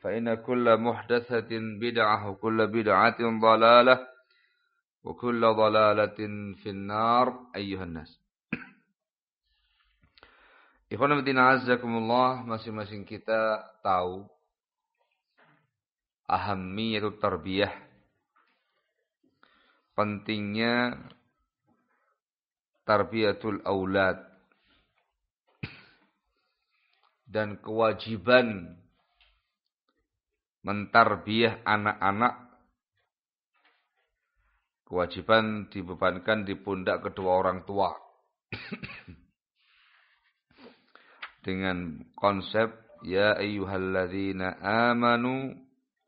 فإن كل محدثة بدعة وكل بدعة ضلالة وكل ضلالة في النار أيها الناس Ikhwan azakumullah masing-masing kita tahu ahamiyatu tarbiyah pentingnya tarbiyatul aulad dan kewajiban mentarbiah anak-anak. Kewajiban dibebankan di pundak kedua orang tua. Dengan konsep ya ayyuhalladzina amanu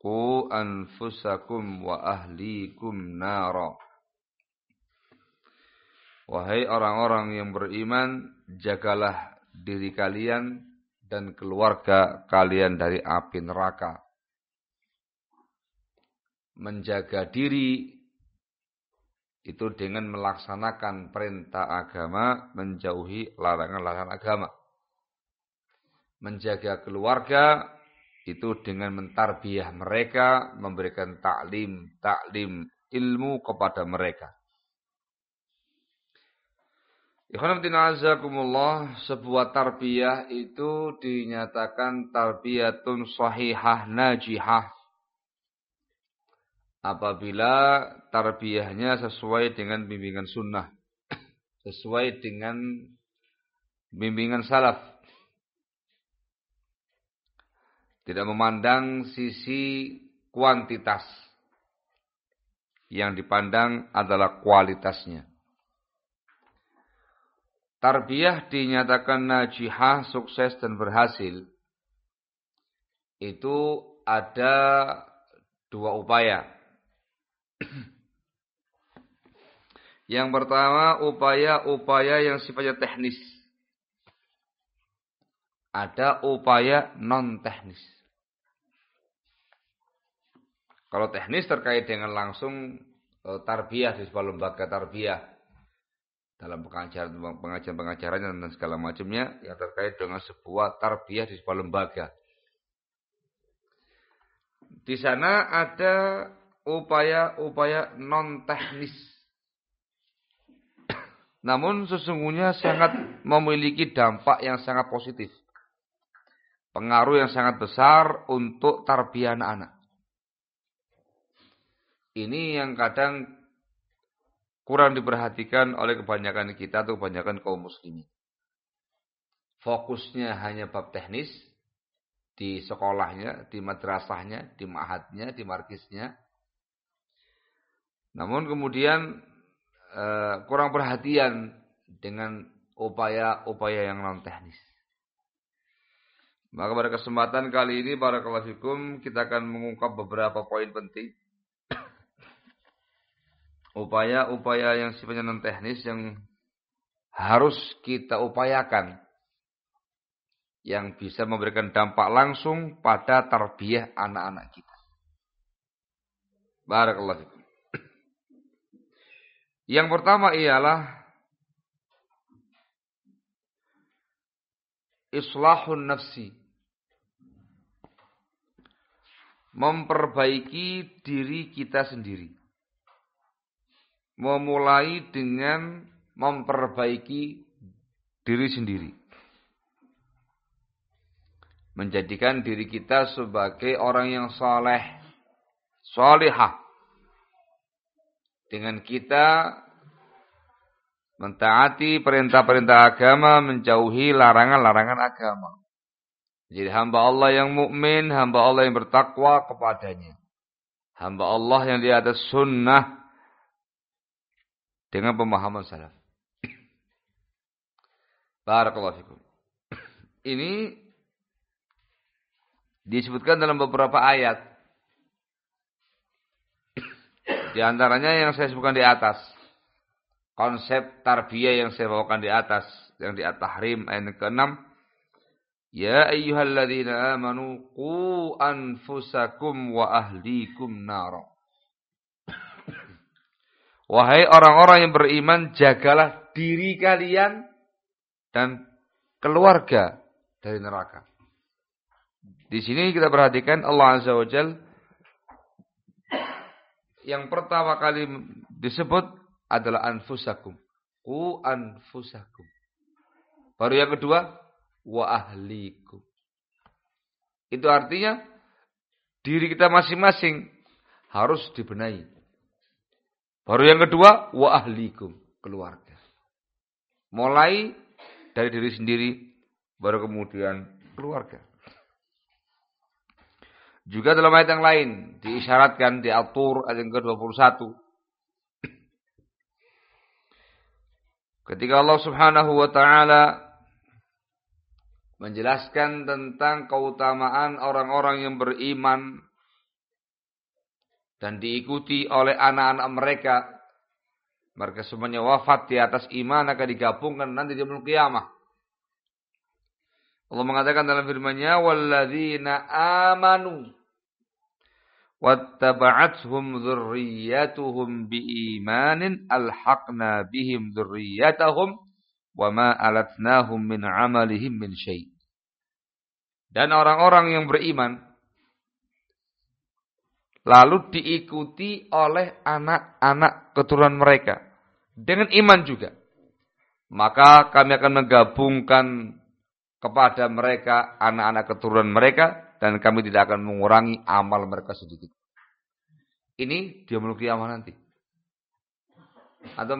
qu anfusakum wa ahlikum nara. Wahai orang-orang yang beriman jagalah diri kalian dan keluarga kalian dari api neraka. Menjaga diri itu dengan melaksanakan perintah agama, menjauhi larangan-larangan agama. Menjaga keluarga itu dengan mentarbiah mereka, memberikan taklim, taklim ilmu kepada mereka. Ikhwanatina sebuah tarbiyah itu dinyatakan tarbiyatun sahihah najihah. Apabila tarbiyahnya sesuai dengan bimbingan sunnah. Sesuai dengan bimbingan salaf. Tidak memandang sisi kuantitas. Yang dipandang adalah kualitasnya. Tarbiyah dinyatakan najihah, sukses dan berhasil. Itu ada dua upaya. Yang pertama upaya-upaya yang sifatnya teknis. Ada upaya non teknis. Kalau teknis terkait dengan langsung eh, tarbiyah di sebuah lembaga tarbiyah dalam pengajaran pengajaran pengajaran dan segala macamnya yang terkait dengan sebuah tarbiyah di sebuah lembaga. Di sana ada upaya-upaya non teknis. Namun sesungguhnya sangat memiliki dampak yang sangat positif. Pengaruh yang sangat besar untuk tarbiyah anak-anak. Ini yang kadang kurang diperhatikan oleh kebanyakan kita atau kebanyakan kaum muslimin. Fokusnya hanya bab teknis di sekolahnya, di madrasahnya, di ma'hadnya, di markisnya. Namun kemudian uh, kurang perhatian dengan upaya-upaya yang non teknis. Maka pada kesempatan kali ini para fikum kita akan mengungkap beberapa poin penting. Upaya-upaya yang sifatnya non teknis yang harus kita upayakan yang bisa memberikan dampak langsung pada tarbiyah anak-anak kita. Barakallahu fikum. Yang pertama ialah islahun nafsi. Memperbaiki diri kita sendiri. Memulai dengan memperbaiki diri sendiri. Menjadikan diri kita sebagai orang yang soleh. Solehah dengan kita mentaati perintah-perintah agama, menjauhi larangan-larangan agama. Jadi hamba Allah yang mukmin, hamba Allah yang bertakwa kepadanya. Hamba Allah yang di atas sunnah dengan pemahaman salaf. Barakallahu fikum. Ini disebutkan dalam beberapa ayat. Di antaranya yang saya sebutkan di atas. Konsep tarbiyah yang saya bawakan di atas. Yang di At-Tahrim ayat ke-6. Ya ayyuhalladzina amanu qu anfusakum wa ahlikum nara. Wahai orang-orang yang beriman, jagalah diri kalian dan keluarga dari neraka. Di sini kita perhatikan Allah Azza wa Jalla yang pertama kali disebut adalah anfusakum. Ku anfusakum. Baru yang kedua, wa ahlikum. Itu artinya diri kita masing-masing harus dibenahi. Baru yang kedua, wa ahlikum, keluarga. Mulai dari diri sendiri, baru kemudian keluarga. Juga dalam ayat yang lain diisyaratkan diatur ayat yang ke-21. Ketika Allah Subhanahu wa taala menjelaskan tentang keutamaan orang-orang yang beriman dan diikuti oleh anak-anak mereka mereka semuanya wafat di atas iman akan digabungkan nanti di malam kiamah. Allah mengatakan dalam firman-Nya walladzina amanu wattaba'athum dzurriyyatuhum biimanin alhaqna bihim dzurriyyatahum wama alatnahum min amalihim min syai' dan orang-orang yang beriman lalu diikuti oleh anak-anak keturunan mereka dengan iman juga. Maka kami akan menggabungkan kepada mereka anak-anak keturunan mereka dan kami tidak akan mengurangi amal mereka sedikit. Ini dia menuju kiamat nanti. Atau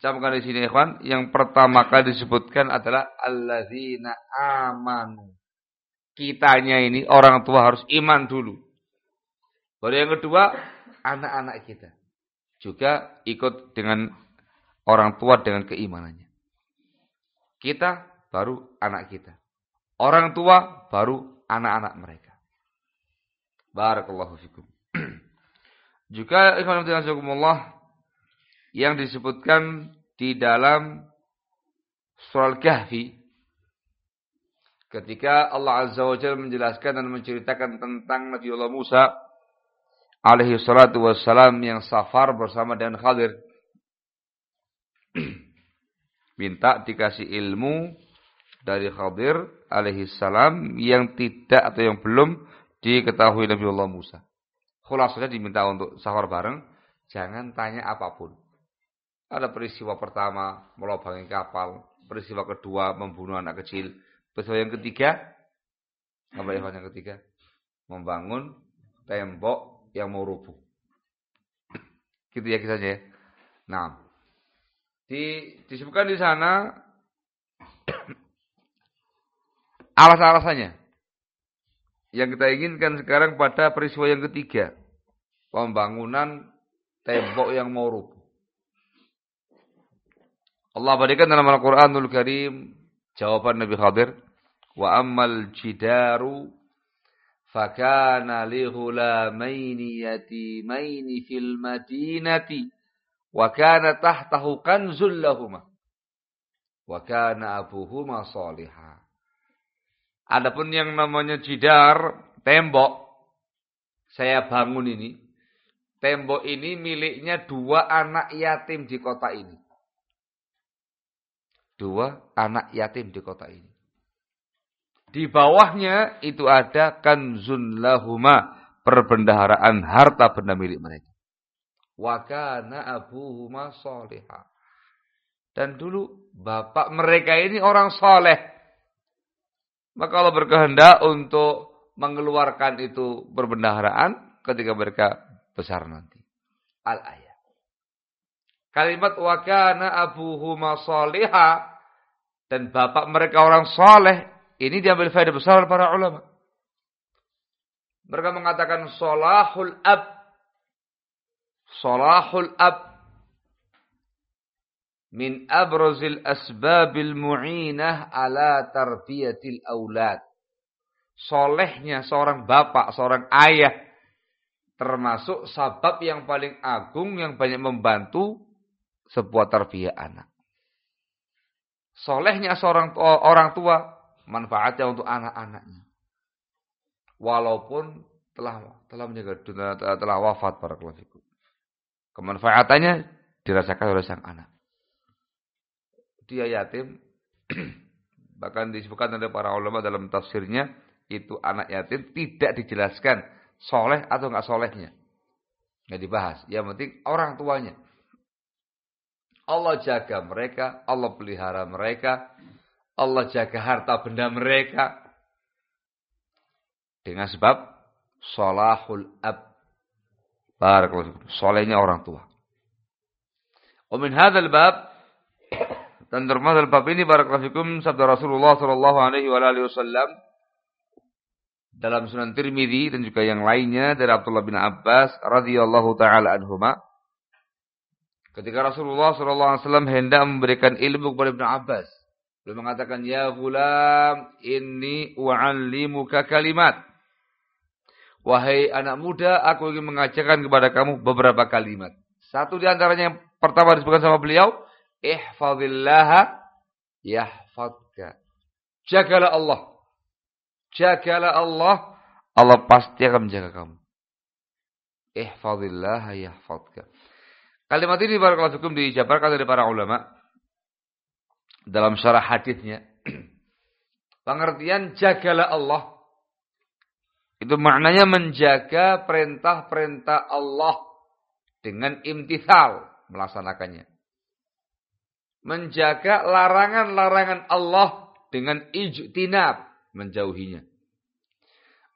camkan di sini ikhwan, yang pertama kali disebutkan adalah alladzina amanu. Kitanya ini orang tua harus iman dulu. Baru yang kedua, anak-anak kita juga ikut dengan orang tua dengan keimanannya. Kita baru anak kita. Orang tua baru anak-anak mereka. Barakallahu fikum. Juga ikhwan yang disebutkan di dalam surah Al-Kahfi ketika Allah Azza wa Jalla menjelaskan dan menceritakan tentang Nabi Allah Musa alaihi salatu wassalam yang safar bersama dengan Khadir minta dikasih ilmu dari Khadir alaihi salam yang tidak atau yang belum diketahui Nabi Allah Musa. Khulasanya diminta untuk sahur bareng, jangan tanya apa pun. Ada peristiwa pertama melobangi kapal, peristiwa kedua membunuh anak kecil, peristiwa yang ketiga apa yang ketiga? Membangun tembok yang mau rubuh. Gitu ya kisahnya ya. Nah, di, disebutkan di sana Alas-alasannya. Yang kita inginkan sekarang pada peristiwa yang ketiga. Pembangunan tembok yang mau rubuh. Allah berikan dalam Al-Quranul Karim jawaban Nabi Khadir. Wa ammal jidaru fakana li ghulamaini yatimaini fil madinati wa kana tahtahu kanzul lahuma wa kana abuhuma salihah. Adapun yang namanya jidar, tembok, saya bangun ini, tembok ini miliknya dua anak yatim di kota ini. Dua anak yatim di kota ini. Di bawahnya itu ada kanzun lahuma, perbendaharaan harta benda milik mereka. Wa kana abuhuma. Dan dulu bapak mereka ini orang soleh. Maka Allah berkehendak untuk mengeluarkan itu perbendaharaan ketika mereka besar nanti. Al-ayat. Kalimat wakana abuhuma soliha dan bapak mereka orang soleh ini diambil faedah besar para ulama. Mereka mengatakan solahul ab. Solahul ab min abrazil asbabil mu'inah ala tarbiyatil aulad. Solehnya seorang bapak, seorang ayah. Termasuk sabab yang paling agung yang banyak membantu sebuah tarbiyah anak. Solehnya seorang orang tua manfaatnya untuk anak-anaknya. Walaupun telah telah menjaga telah wafat para keluarga. Kemanfaatannya dirasakan oleh sang anak dia yatim bahkan disebutkan oleh para ulama dalam tafsirnya itu anak yatim tidak dijelaskan soleh atau enggak solehnya. Nggak dibahas. Yang penting orang tuanya. Allah jaga mereka Allah pelihara mereka Allah jaga harta benda mereka. Dengan sebab solahul ab. Barakallahu solehnya orang tua. Wa min hadzal bab dan termasuk dalam bab ini barakallahu sabda Rasulullah sallallahu alaihi wasallam dalam Sunan Tirmidzi dan juga yang lainnya dari Abdullah bin Abbas radhiyallahu taala anhuma ketika Rasulullah sallallahu alaihi wasallam hendak memberikan ilmu kepada Ibnu Abbas beliau mengatakan ya gulam inni u'allimuka kalimat Wahai anak muda, aku ingin mengajarkan kepada kamu beberapa kalimat. Satu di antaranya yang pertama disebutkan sama beliau, ihfazillaha yahfadka. Jagalah Allah. Jagalah Allah. Allah pasti akan menjaga kamu. Ihfazillaha yahfadka. Kalimat ini barakallahu fikum dijabarkan dari para ulama dalam syarah hadisnya. Pengertian jagalah Allah itu maknanya menjaga perintah-perintah Allah dengan imtithal melaksanakannya menjaga larangan-larangan Allah dengan ijtinab, menjauhinya.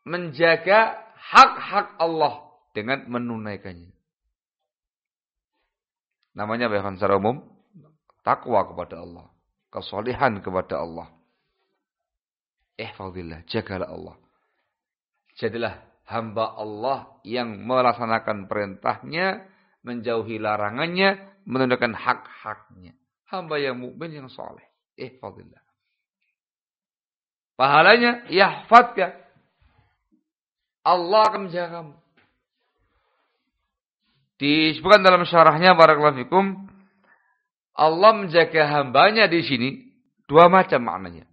Menjaga hak-hak Allah dengan menunaikannya. Namanya bahkan secara umum takwa kepada Allah, kesolihan kepada Allah. Ihfazillah, jagalah Allah. Jadilah hamba Allah yang melaksanakan perintahnya, menjauhi larangannya, menunaikan hak-haknya hamba yang mukmin yang soleh. Ihfadillah. Pahalanya yahfadka. Allah akan menjaga kamu. Disebutkan dalam syarahnya barakallahu fikum Allah menjaga hambanya di sini dua macam maknanya.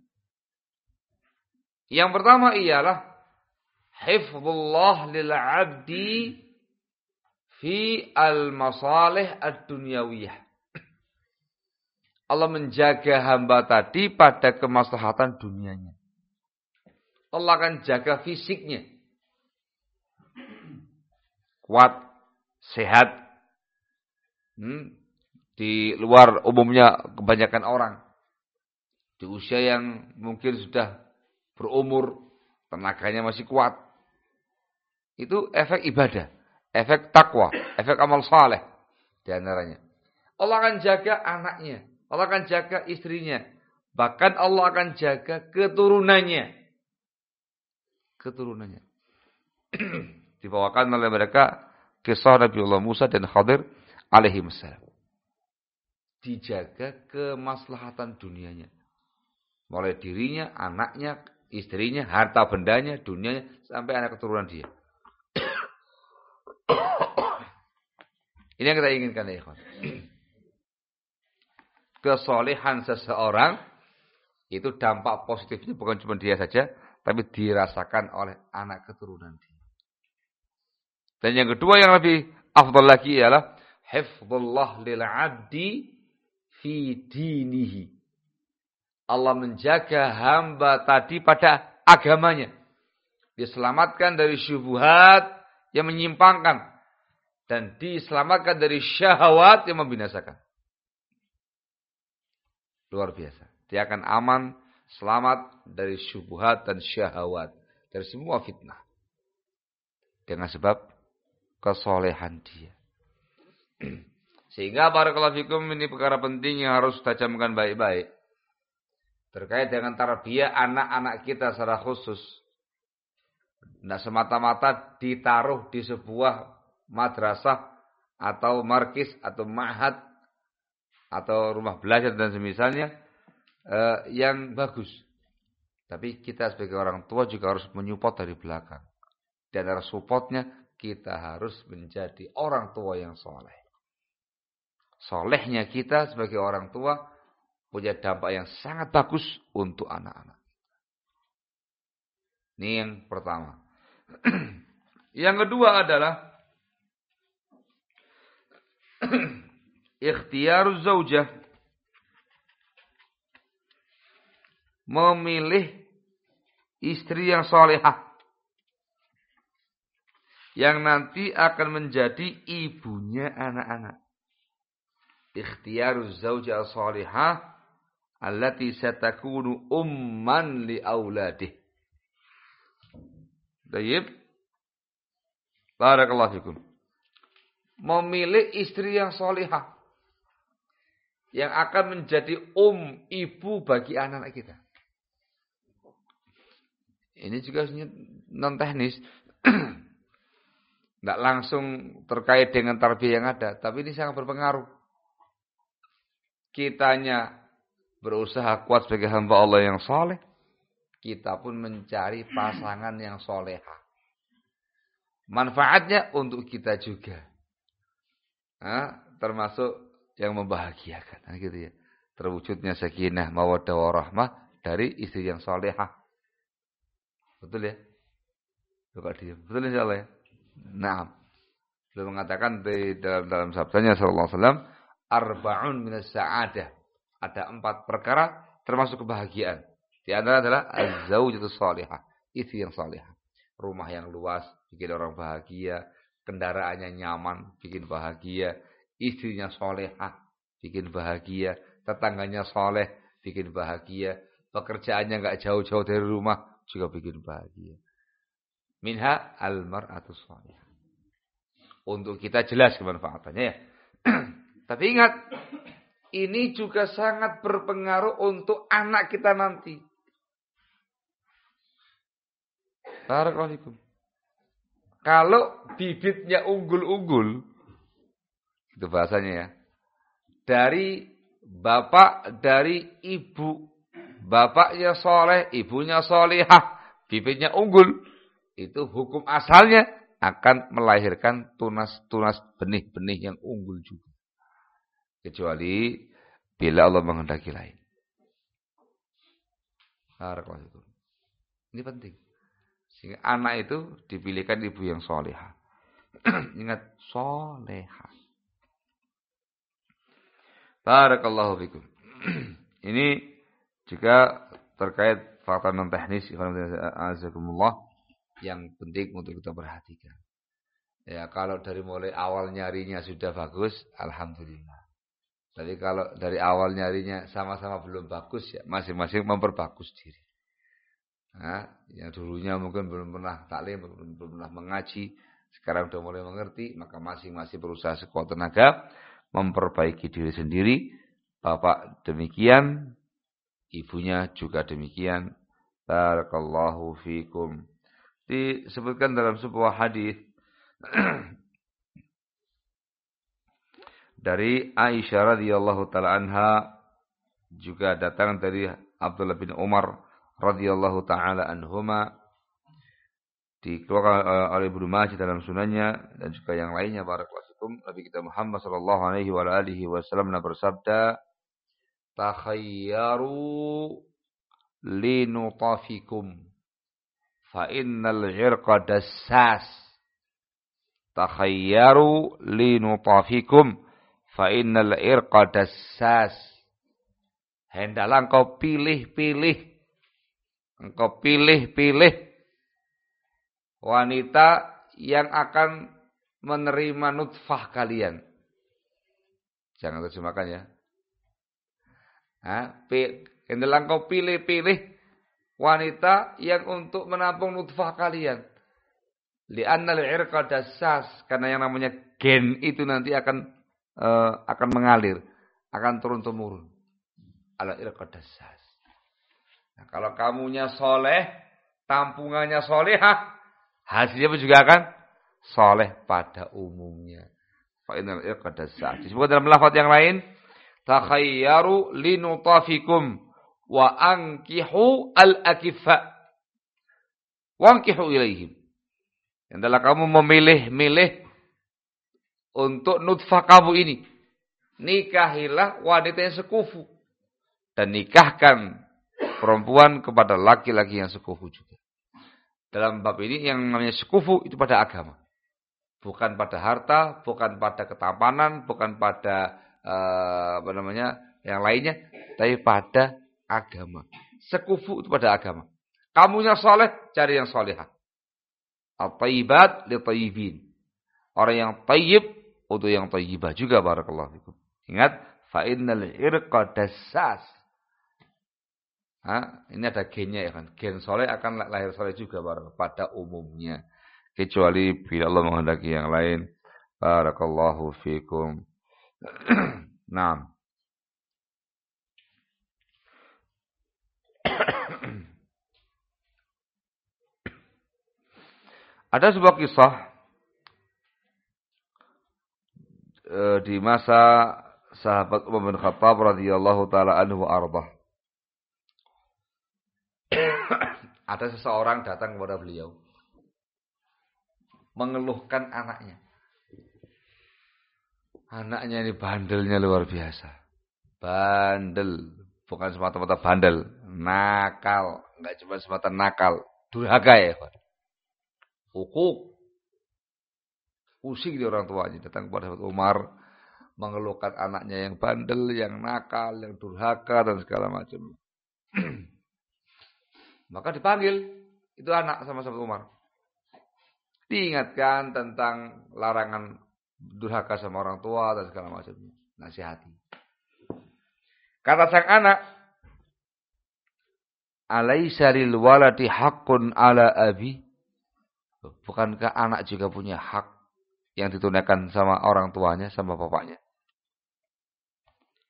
Yang pertama ialah hifdzullah lil 'abdi fi al-masalih ad-dunyawiyah. Allah menjaga hamba tadi pada kemaslahatan dunianya. Allah akan jaga fisiknya. Kuat, sehat. Hmm, di luar umumnya kebanyakan orang. Di usia yang mungkin sudah berumur, tenaganya masih kuat. Itu efek ibadah, efek takwa, efek amal saleh di antaranya. Allah akan jaga anaknya. Allah akan jaga istrinya. Bahkan Allah akan jaga keturunannya. Keturunannya. Dibawakan oleh mereka kisah Nabi Allah Musa dan Khadir alaihi wassalam. Dijaga kemaslahatan dunianya. Mulai dirinya, anaknya, istrinya, harta bendanya, dunianya, sampai anak keturunan dia. Ini yang kita inginkan ya ikhwan. Kesolehan seseorang itu dampak positifnya bukan cuma dia saja, tapi dirasakan oleh anak keturunan dia. Dan yang kedua yang lebih afdal lagi ialah hifdzullah lil 'abdi fi dinihi. Allah menjaga hamba tadi pada agamanya. Diselamatkan dari syubhat yang menyimpangkan dan diselamatkan dari syahwat yang membinasakan. Luar biasa. Dia akan aman, selamat dari syubhat dan syahwat, dari semua fitnah. Dengan sebab kesolehan dia. Sehingga barakallahu fikum ini perkara penting yang harus kita camkan baik-baik. Terkait dengan tarbiyah anak-anak kita secara khusus. Tidak semata-mata ditaruh di sebuah madrasah atau markis atau ma'had atau rumah belajar dan semisalnya eh, yang bagus. Tapi kita sebagai orang tua juga harus menyupport dari belakang. Dan ada supportnya kita harus menjadi orang tua yang soleh. Solehnya kita sebagai orang tua punya dampak yang sangat bagus untuk anak-anak. Ini yang pertama. yang kedua adalah ikhtiar zaujah memilih istri yang solehah yang nanti akan menjadi ibunya anak-anak. Ikhtiaruz zawjah salihah allati satakunu umman li auladih. Baik. Barakallahu fikum. Memilih istri yang solihah. Yang akan menjadi um, ibu bagi anak-anak kita. Ini juga non teknis. Tidak langsung terkait dengan tarbiyah yang ada. Tapi ini sangat berpengaruh. Kitanya berusaha kuat sebagai hamba Allah yang soleh. Kita pun mencari pasangan yang soleha. Manfaatnya untuk kita juga. Nah, termasuk yang membahagiakan. Nah, gitu ya. Terwujudnya sakinah, mawadah, warahmah dari istri yang soleha. Betul ya? Bukan dia. Betul insya Allah ya? Nah, beliau mengatakan di dalam dalam sabdanya sallallahu alaihi arbaun minas sa'adah. Ada empat perkara termasuk kebahagiaan. Di antara adalah az-zaujatu salihah, istri yang salihah. Rumah yang luas bikin orang bahagia, kendaraannya nyaman bikin bahagia, istrinya salihah bikin bahagia, tetangganya soleh bikin bahagia, pekerjaannya enggak jauh-jauh dari rumah juga bikin bahagia. Minha al-mar'atu salihah. Untuk kita jelas kemanfaatannya ya. Tapi ingat, ini juga sangat berpengaruh untuk anak kita nanti. Barakallahu Kalau bibitnya unggul-unggul, itu bahasanya ya. Dari bapak, dari ibu. Bapaknya soleh, ibunya solehah. Bibitnya unggul itu hukum asalnya akan melahirkan tunas-tunas benih-benih yang unggul juga. Kecuali bila Allah menghendaki lain. Ini penting. Sehingga anak itu dipilihkan ibu yang soleha. Ingat, soleha. Barakallahu fikum. Ini juga terkait fakta non teknis. Yang penting untuk kita perhatikan. Ya, kalau dari mulai awal nyarinya sudah bagus, alhamdulillah. Tapi kalau dari awal nyarinya sama-sama belum bagus, ya masing-masing memperbagus diri. Nah, yang dulunya mungkin belum pernah taklim, belum, belum pernah mengaji, sekarang sudah mulai mengerti, maka masing-masing berusaha sekuat tenaga memperbaiki diri sendiri. Bapak demikian, ibunya juga demikian. Barakallahu fikum disebutkan dalam sebuah hadis dari Aisyah radhiyallahu taala anha juga datang dari Abdullah bin Umar radhiyallahu taala anhuma dikeluarkan oleh Ibnu Majah dalam sunannya dan juga yang lainnya barakallahu Nabi kita Muhammad sallallahu alaihi wa alihi wasallam bersabda takhayyaru linutafikum fa innal ghirqa dassas. Takhayyaru linutafikum fa innal irqa dassas. Hendaklah engkau pilih-pilih engkau pilih-pilih wanita yang akan menerima nutfah kalian. Jangan terjemahkan ya. Nah, kau pilih-pilih wanita yang untuk menampung nutfah kalian. Li'anna al-irqa dassas. Karena yang namanya gen itu nanti akan uh, akan mengalir. Akan turun-temurun. Al-irqa dassas. Nah, kalau kamunya soleh, tampungannya solehah, Hasilnya juga akan soleh pada umumnya. Fa'inal iqadasa. Disebut dalam lafaz yang lain. Takhayyaru linutafikum. Wa ankihu al-akifa. Wankihu ilaihim. Yang adalah kamu memilih-milih untuk nutfah kamu ini. Nikahilah wanita yang sekufu. Dan nikahkan perempuan kepada laki-laki yang sekufu juga. Dalam bab ini yang namanya sekufu itu pada agama. Bukan pada harta, bukan pada ketampanan, bukan pada uh, apa namanya yang lainnya, tapi pada agama. Sekufu itu pada agama. Kamunya soleh, cari yang solehah. Al-tayyibat li-tayyibin. Orang yang tayyib untuk yang tayyibah juga barakallahu fikum. Ingat, fa innal irqa dassas. Ha? Ini ada gennya ya kan. Gen soleh akan lahir soleh juga pada umumnya. Kecuali bila Allah menghendaki yang lain. Barakallahu fikum. nah. Ada sebuah kisah eh, di masa sahabat Umar bin Khattab radhiyallahu taala anhu arbah. Ada seseorang datang kepada beliau. Mengeluhkan anaknya. Anaknya ini bandelnya luar biasa. Bandel. Bukan semata-mata bandel. Nakal. Enggak cuma semata nakal. Durhaka ya. Hukuk. Pusing di orang tuanya. Datang kepada Umar. Mengeluhkan anaknya yang bandel, yang nakal, yang durhaka, dan segala macam. Maka dipanggil itu anak sama sahabat Umar. Diingatkan tentang larangan durhaka sama orang tua dan segala macamnya. Nasihati. Kata sang anak, Alaisa lil waladi haqqun ala abi? Bukankah anak juga punya hak yang ditunaikan sama orang tuanya, sama bapaknya?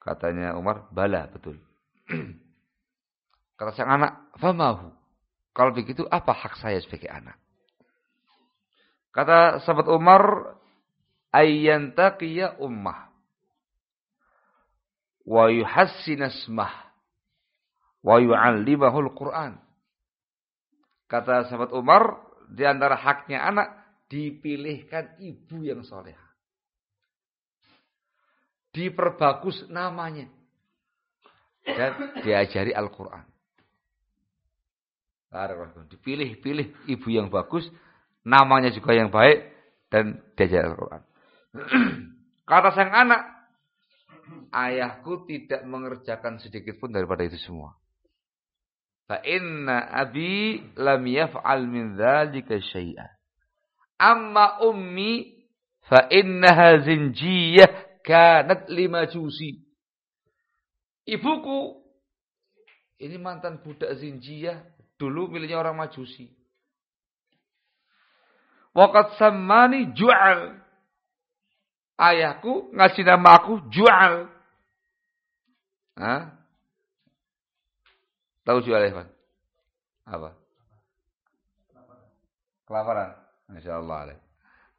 Katanya Umar, bala, betul. Kata sang anak, famahu. Kalau begitu apa hak saya sebagai anak? Kata sahabat Umar, ayyantaqiya ummah wa yuhassina ismah wa yu'allimahul Qur'an. Kata sahabat Umar, di antara haknya anak dipilihkan ibu yang soleh. Diperbagus namanya. Dan diajari Al-Quran. Dipilih-pilih ibu yang bagus, namanya juga yang baik, dan diajar Al-Quran. Kata sang anak, ayahku tidak mengerjakan sedikit pun daripada itu semua. Fa inna abi lam yaf'al min dzalika syai'a. Amma ummi fa innaha zinjiyah kanat lima jusi. Ibuku ini mantan budak zinjiyah Dulu miliknya orang Majusi. Waqat samani ju'al. Ayahku ngasih nama aku ju'al. Hah? Tahu ju'al ya, Apa? Kelaparan. Masya Allah.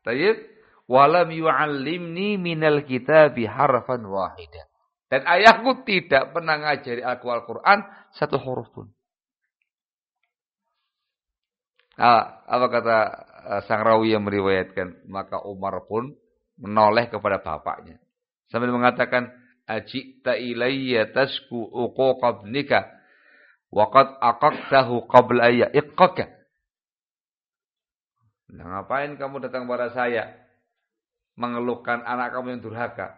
Tayyib. walam yu'allimni minal kitabi harfan wahida. Dan ayahku tidak pernah ngajari aku Al-Quran satu huruf pun. Ah, apa kata sang rawi yang meriwayatkan? Maka Umar pun menoleh kepada bapaknya. Sambil mengatakan, Ajikta ilayya tasku uquqabnika. Waqad aqaqtahu qabla ayya iqqaka. Nah, ngapain kamu datang kepada saya? Mengeluhkan anak kamu yang durhaka.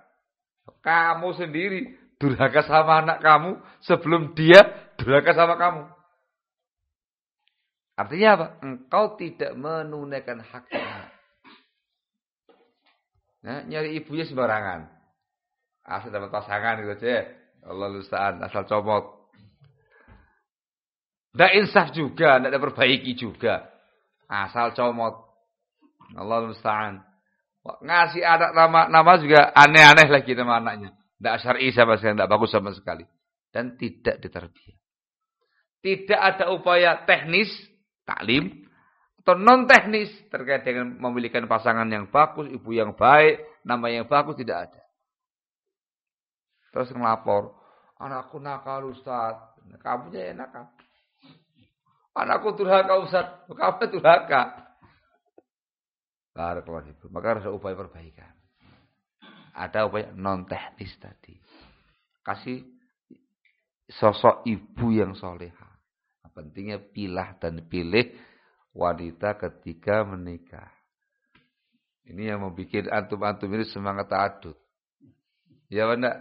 Kamu sendiri durhaka sama anak kamu sebelum dia durhaka sama kamu. Artinya apa? Engkau tidak menunaikan haknya. Nah, nyari ibunya sembarangan. Asal dapat pasangan gitu aja. Allah lustaan, asal comot. Tidak insaf juga, tidak ada perbaiki juga. Asal comot. Allah lustaan. Ngasih anak nama nama juga aneh-aneh lagi nama anaknya. Tidak syar'i sama sekali, tidak bagus sama sekali. Dan tidak diterbiah. Tidak ada upaya teknis taklim atau non teknis terkait dengan memiliki pasangan yang bagus, ibu yang baik, nama yang bagus tidak ada. Terus ngelapor, anakku nakal Ustaz. Kamu ya nakal. Anakku durhaka Ustaz. Kamu durhaka. Barakallahu itu. Maka harus upaya perbaikan. Ada upaya non teknis tadi. Kasih sosok ibu yang soleha. Pentingnya pilah dan pilih wanita ketika menikah. Ini yang membuat antum-antum ini semangat adut. Ya benar?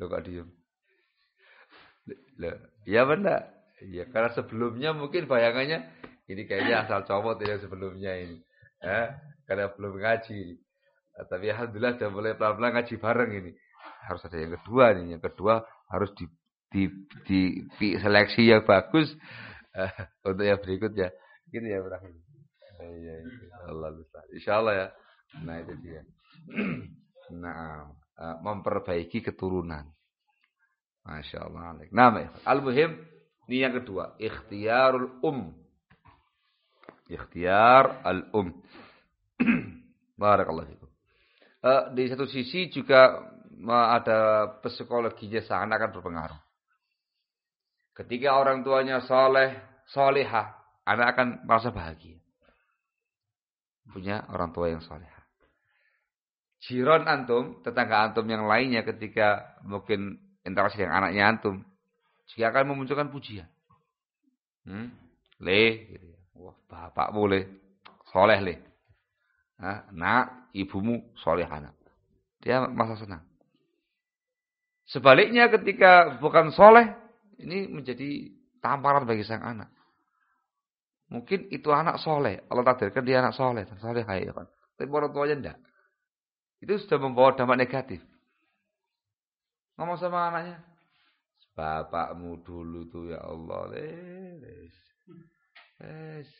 Lo kok diem? ya benar? Ya karena sebelumnya mungkin bayangannya ini kayaknya asal cowok tidak sebelumnya ini. Eh, karena belum ngaji. Tapi alhamdulillah sudah mulai pelan-pelan ngaji bareng ini. Harus ada yang kedua nih. Yang kedua harus di di, di, di seleksi yang bagus uh, untuk yang berikutnya. Gitu ya berakhir. Iya, iya. Allah Insya Allah ya. Nah itu dia. nah, uh, memperbaiki keturunan. Masya Allah. Nah, al-muhim ini yang kedua, ikhtiarul um. Ikhtiar al-um. Barakallahu fikum. Uh, di satu sisi juga ada psikologinya sangat akan berpengaruh. Ketika orang tuanya soleh, solehah, anak akan merasa bahagia. Punya orang tua yang solehah. Jiron antum, tetangga antum yang lainnya ketika mungkin interaksi dengan anaknya antum, juga akan memunculkan pujian. Hmm? Le, gitu ya. Wah, bapak boleh, soleh le. Nah, nak, ibumu soleh anak. Dia masa senang. Sebaliknya ketika bukan soleh, ini menjadi tamparan bagi sang anak. Mungkin itu anak soleh. Allah takdirkan dia anak soleh. Soleh ya kan. Tapi orang tuanya enggak. Itu sudah membawa dampak negatif. Ngomong sama anaknya. Bapakmu dulu tuh ya Allah. Les. Les.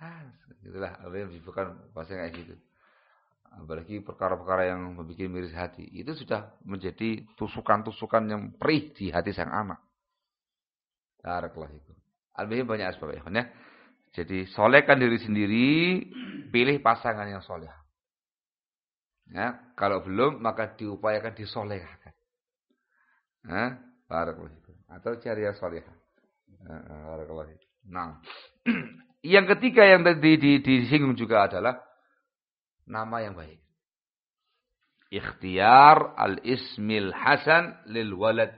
Ah, itulah yang disebutkan bahasa kayak gitu. Apalagi perkara-perkara yang membuat miris hati. Itu sudah menjadi tusukan-tusukan yang perih di hati sang anak. Barakallahu fikum. Al-Bihim banyak asbab ya. Jadi solehkan diri sendiri, pilih pasangan yang soleh. Ya, kalau belum maka diupayakan disolehkan. Ya, barakallahu. Atau cari yang soleh. Barakallahu fikum. Nah, yang ketiga yang tadi disinggung juga adalah nama yang baik. Ikhtiar al-ismil hasan lil walad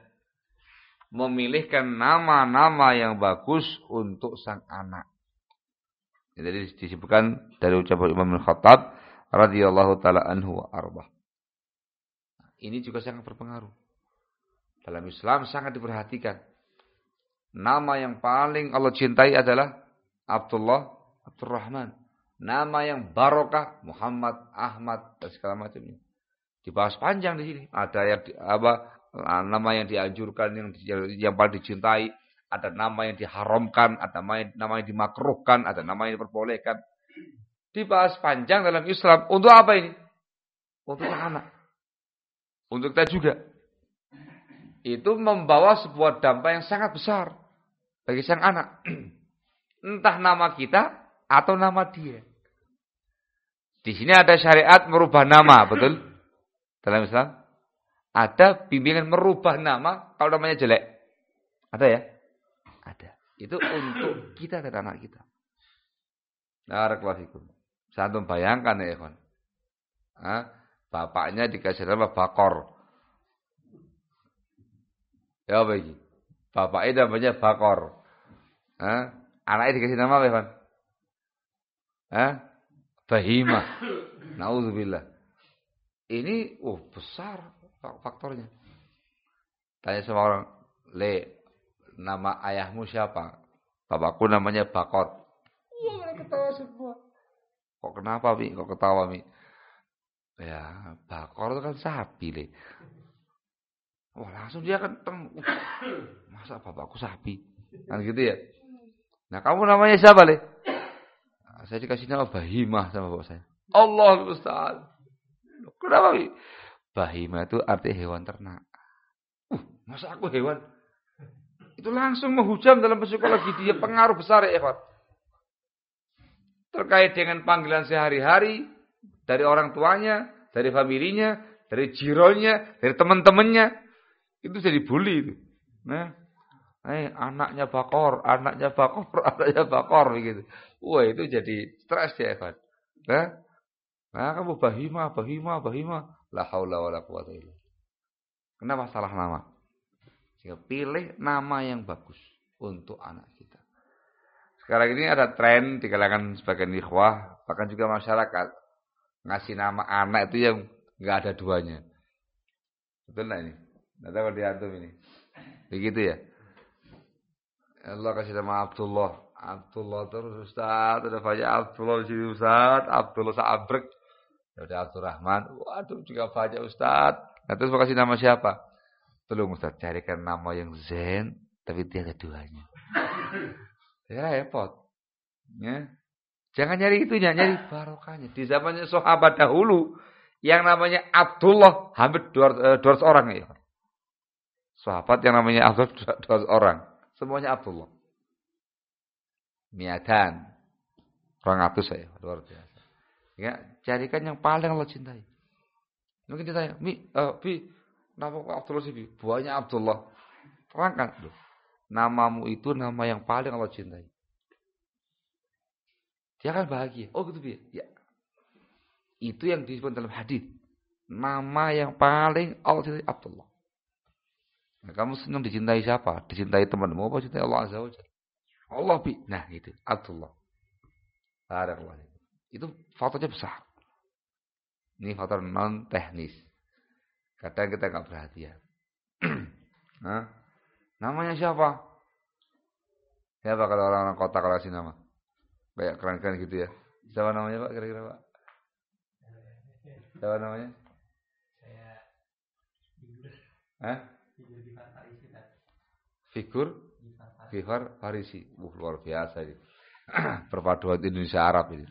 memilihkan nama-nama yang bagus untuk sang anak. Jadi disebutkan dari ucapan Imam Al-Khattab radhiyallahu taala anhu wa arba. Ini juga sangat berpengaruh. Dalam Islam sangat diperhatikan. Nama yang paling Allah cintai adalah Abdullah Abdurrahman. Nama yang barokah Muhammad, Ahmad dan segala macamnya. Dibahas panjang di sini. Ada yang apa nama yang dianjurkan yang yang paling dicintai, ada nama yang diharamkan, ada nama yang, nama yang dimakruhkan, ada nama yang diperbolehkan. Dibahas panjang dalam Islam. Untuk apa ini? Untuk anak. Untuk kita juga. Itu membawa sebuah dampak yang sangat besar bagi sang anak. Entah nama kita atau nama dia. Di sini ada syariat merubah nama, betul? Dalam Islam ada bimbingan merubah nama kalau namanya jelek. Ada ya? Ada. Itu untuk kita dan anak kita. Barakallahu Satu bayangkan ya, ikhwan. bapaknya dikasih nama Bakor. Ya ini? Bapaknya namanya Bakor. Hah? Anaknya dikasih nama apa, Ikhwan? Hah? Bahimah. Nauzubillah. Ini oh besar faktornya. Tanya sama orang, "Le, nama ayahmu siapa?" Bapakku namanya Bakor. Iya, ketawa semua. Kok kenapa, Mi? Kok ketawa, Mi? Ya, Bakor itu kan sapi, Le. Wah, langsung dia kan tem masa bapakku sapi. Kan gitu ya. Nah, kamu namanya siapa, Le? Nah, saya dikasih nama Bahimah sama bapak saya. Allah Ustaz. Kenapa, Mi? Bahimah itu arti hewan ternak. Uh, masa aku hewan? Itu langsung menghujam dalam psikologi dia pengaruh besar ya, Ikhwan. Terkait dengan panggilan sehari-hari dari orang tuanya, dari familinya, dari jironya, dari teman-temannya. Itu jadi bully itu. Nah, eh anaknya bakor, anaknya bakor, anaknya bakor begitu. Wah, itu jadi stres ya, Evan. Nah, nah kamu bahima, bahima, bahima. La haula wala quwata illa Kenapa salah nama? Sehingga pilih nama yang bagus untuk anak kita. Sekarang ini ada tren di kalangan sebagian ikhwah, bahkan juga masyarakat ngasih nama anak itu yang nggak ada duanya. Betul nggak ini? Tidak tahu di antum ini. Begitu ya. Allah kasih nama Abdullah. Abdullah terus Ustaz. Ada banyak Abdullah di sini Ustaz. Abdullah Sa'abrek. Ada Rahman. Waduh juga banyak Ustaz. Nah terus mau kasih nama siapa? Tolong Ustaz carikan nama yang zen. Tapi tiada duanya. Ya repot. Ya. Jangan nyari itunya. Nyari barokahnya. Di zamannya sahabat dahulu. Yang namanya Abdullah. Hampir 200 eh, orang ya. Sahabat yang namanya Abdullah dua orang. Semuanya Abdullah. Miatan. Orang ratus saya. Luar biasa. Ya, carikan yang paling Allah cintai. Mungkin ditanya, Mi, uh, Bi, nama Abdullah sih, Bi? Buahnya Abdullah. Terangkan. Loh, namamu itu nama yang paling Allah cintai. Dia akan bahagia. Oh gitu, Bi? Ya. Itu yang disebut dalam hadis. Nama yang paling Allah cintai Abdullah. Nah, kamu senang dicintai siapa? Dicintai temanmu apa dicintai Allah Azza wa Allah bi. Nah, itu Abdullah. Barakallah. Itu faktornya besar. Ini faktor non teknis. Kadang kita nggak perhatian. nah, namanya siapa? Siapa kalau orang-orang kota kalau kasih nama? Kayak keren-keren gitu ya. Siapa namanya Pak kira-kira Pak? Siapa namanya? Saya Hah? Figur Gifar Farisi. Uh, luar biasa ini. Perpaduan Indonesia Arab ini.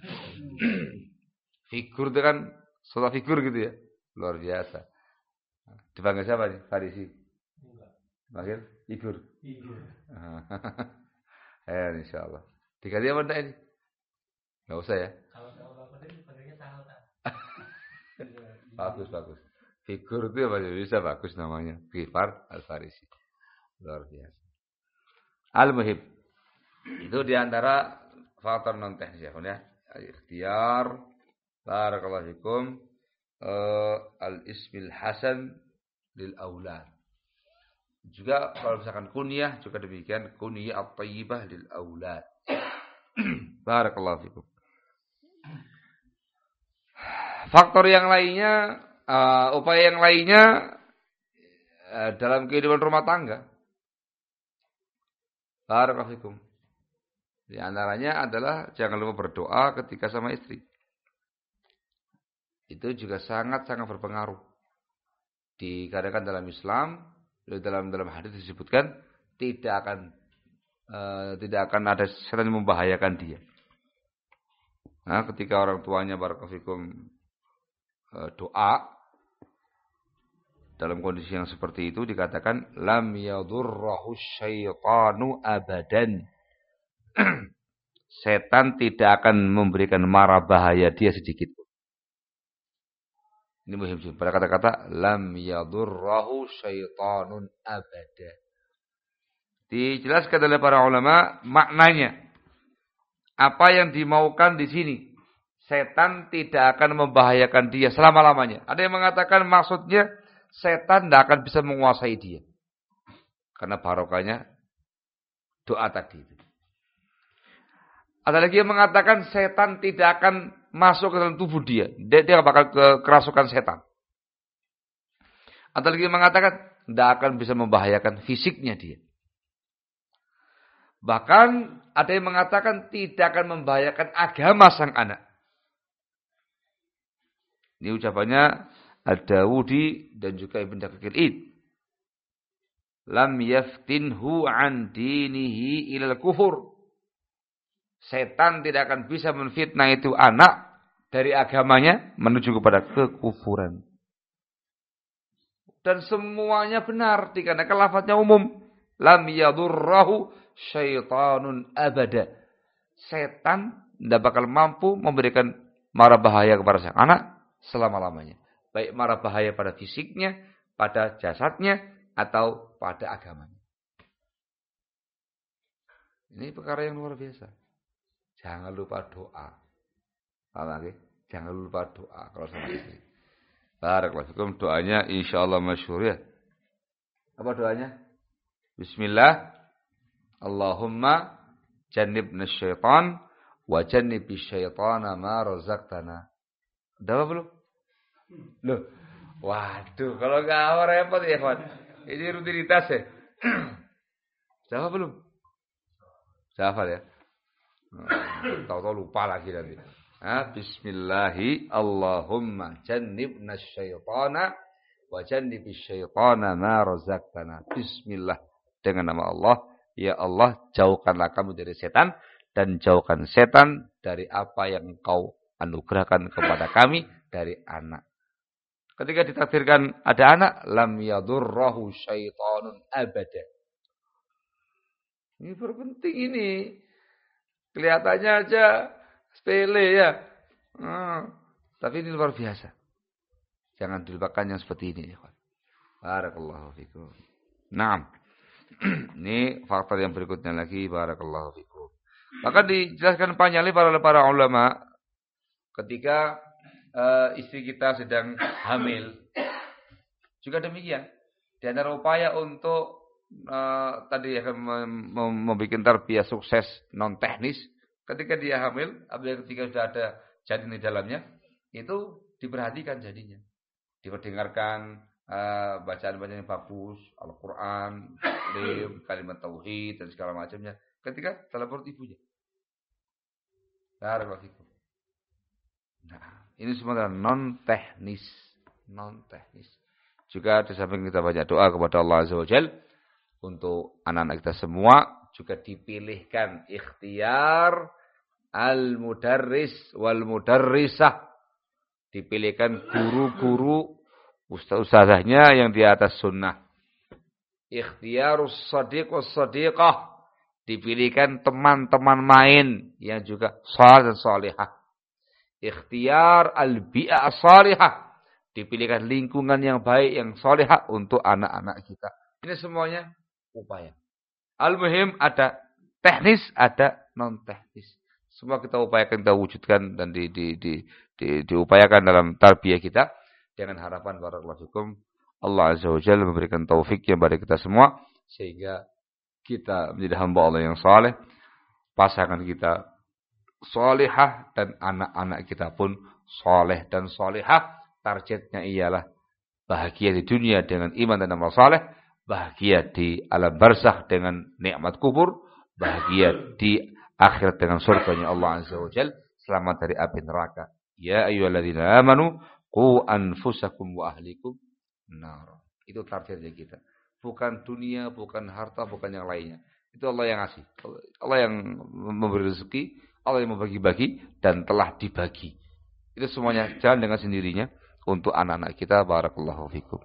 figur itu kan suatu figur gitu ya. Luar biasa. Dipanggil siapa nih? Farisi. Panggil figur. Figur. eh, insya Allah. Diganti apa enggak ini? Enggak usah ya. Kalau bagus, bagus. Figur itu apa bisa bagus namanya. Gifar Al-Farisi. Luar biasa. Al-muhib. Itu di antara faktor non teknis ya. ya. Ikhtiar. Barakallahu fikum. Uh, Al-ismil hasan lil aulad. Juga kalau misalkan kunyah juga demikian kunyah at-tayyibah lil aulad. Barakallahu fikum. Faktor yang lainnya uh, upaya yang lainnya uh, dalam kehidupan rumah tangga. Barakallahu Di antaranya adalah jangan lupa berdoa ketika sama istri. Itu juga sangat-sangat berpengaruh. Dikatakan dalam Islam, dalam dalam hadis disebutkan tidak akan uh, tidak akan ada setan yang membahayakan dia. Nah, ketika orang tuanya barakallahu uh, doa dalam kondisi yang seperti itu dikatakan lam yadurrahu syaitanu abadan. Setan tidak akan memberikan marah bahaya dia sedikit. Ini muhim. Pada kata-kata lam yadurrahu syaitanun abada. Dijelaskan oleh para ulama maknanya. Apa yang dimaukan di sini. Setan tidak akan membahayakan dia selama-lamanya. Ada yang mengatakan maksudnya setan tidak akan bisa menguasai dia. Karena barokahnya doa tadi itu. Ada lagi yang mengatakan setan tidak akan masuk ke dalam tubuh dia. Dia, dia bakal ke kerasukan setan. Ada lagi yang mengatakan tidak akan bisa membahayakan fisiknya dia. Bahkan ada yang mengatakan tidak akan membahayakan agama sang anak. Ini ucapannya Ad-Dawudi dan juga Ibn Daqiqil Id. Lam yaftinhu an dinihi ilal kufur. Setan tidak akan bisa menfitnah itu anak dari agamanya menuju kepada kekufuran. Dan semuanya benar dikarenakan lafaznya umum. Lam yadurrahu syaitanun abada. Setan tidak bakal mampu memberikan marah bahaya kepada sang anak selama-lamanya. Baik marah bahaya pada fisiknya, pada jasadnya, atau pada agamanya. Ini perkara yang luar biasa. Jangan lupa doa. Paham lagi? Jangan lupa doa kalau sama istri. Barakallahu doanya insyaallah masyhur ya. Apa doanya? Bismillah. Allahumma jannibna syaitan wa jannibi syaitana ma razaqtana. Udah apa belum? Loh. Waduh, kalau enggak repot ya, Pak. Ini rutinitas ya. Jawab belum? Jawab ya. Tahu-tahu lupa lagi nanti. Ha, Bismillahi Allahumma jannibna syaitana wa jannibis syaitana ma razaqtana. Bismillah. Dengan nama Allah, ya Allah, jauhkanlah kami dari setan dan jauhkan setan dari apa yang engkau anugerahkan kepada kami dari anak. Ketika ditakdirkan ada anak, lam yadurrahu syaitanun abada. Ini berpenting ini. Kelihatannya aja sepele ya. Hmm. Tapi ini luar biasa. Jangan dilupakan yang seperti ini. Barakallahu fikum. Nah, ini faktor yang berikutnya lagi. Barakallahu fikum. Maka dijelaskan panjang lebar oleh para ulama ketika uh, istri kita sedang hamil. Juga demikian. Di antara upaya untuk uh, tadi akan membuat tarbiyah sukses non teknis ketika dia hamil apabila ketika sudah ada janin di dalamnya itu diperhatikan jadinya. Diperdengarkan uh, bacaan-bacaan yang bagus Al-Qur'an, kalimat tauhid dan segala macamnya. Ketika dalam perut ibunya. Nah, ini semua non teknis, non teknis. Juga di samping kita banyak doa kepada Allah Azza wa Jalla untuk anak-anak kita semua juga dipilihkan ikhtiar al-mudarris wal mudarrisah dipilihkan guru-guru ustaz-ustazahnya yang di atas sunnah. Ikhtiarus sadiq was dipilihkan teman-teman main yang juga saleh dan salihah ikhtiar al-bi'ah salihah dipilihkan lingkungan yang baik yang salihah untuk anak-anak kita. Ini semuanya upaya. Al-muhim ada teknis, ada non teknis. Semua kita upayakan, kita wujudkan dan di, di, di, di, diupayakan dalam tarbiyah kita dengan harapan barakallahu fikum Allah Azza wa Jalla memberikan taufik yang pada kita semua sehingga kita menjadi hamba Allah yang saleh, pasangan kita salihah dan anak-anak kita pun saleh dan salihah. Targetnya ialah bahagia di dunia dengan iman dan amal saleh bahagia di alam barzakh dengan nikmat kubur, bahagia di akhirat dengan surganya Allah Azza wa Jal, selamat dari api neraka. Ya ayyuhalladzina amanu qu anfusakum wa ahlikum nar. Itu targetnya kita. Bukan dunia, bukan harta, bukan yang lainnya. Itu Allah yang ngasih. Allah yang memberi rezeki, Allah yang membagi-bagi dan telah dibagi. Itu semuanya jalan dengan sendirinya untuk anak-anak kita. Barakallahu fikum.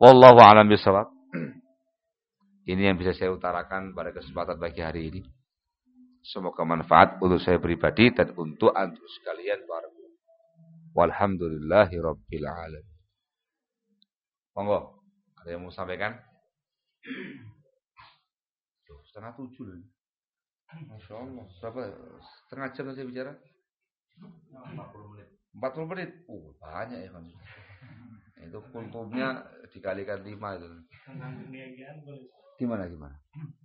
Wallahu a'lam bishawab. Ini yang bisa saya utarakan pada kesempatan pagi hari ini. Semoga manfaat untuk saya pribadi dan untuk antum sekalian. Walhamdulillahi Rabbil Alamin. Monggo. Ada yang mau sampaikan? setengah tujuh loh. Masya Allah. Berapa? Setengah jam saja bicara? 40 menit. 40 menit? Oh, banyak ya kan. Itu kultumnya dikalikan lima itu. Di mana gimana?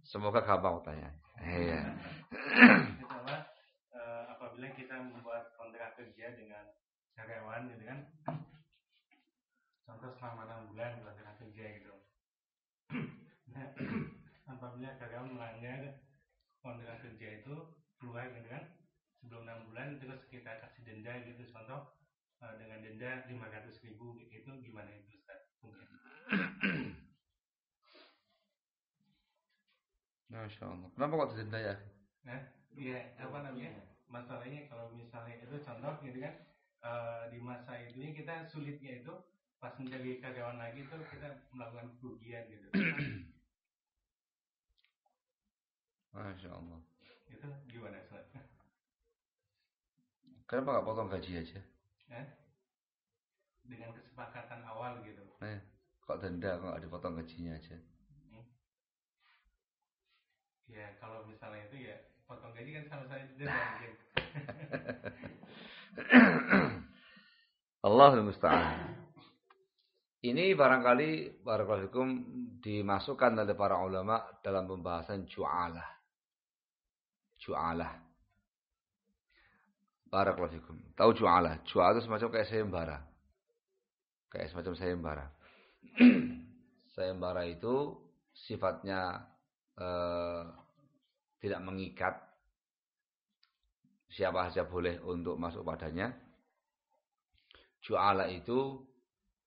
Semoga gampang tanya. Iya. Eh, apabila kita membuat kontrak kerja dengan karyawan gitu kan contoh selama enam bulan kontrak kerja gitu nah, apabila karyawan melanggar kontrak kerja itu keluar gitu kan sebelum enam bulan terus kita kasih denda gitu contoh dengan denda lima ratus ribu itu gimana itu Ustaz? Masya Allah. Kenapa kok denda ya? Nah, iya apa namanya? Masalahnya kalau misalnya itu contoh gitu kan uh, di masa itu kita sulitnya itu pas menjadi karyawan lagi itu kita melakukan kerugian gitu. Masya Allah. Itu gimana Ustaz? Kenapa gak potong gaji aja? Eh? Dengan kesepakatan awal gitu. Eh, kok denda kok dipotong gajinya aja? Hmm. Ya kalau misalnya itu ya potong gaji kan sama saja denda mungkin. Allah musta'an. Ini barangkali barakallahu dimasukkan oleh para ulama dalam pembahasan ju'alah. Ju'alah. Barakallahu fikum. Tahu ju'alah? Ju'alah itu semacam kayak sayembara. Kayak semacam sayembara. sayembara itu sifatnya eh, tidak mengikat siapa saja boleh untuk masuk padanya. Ju'ala itu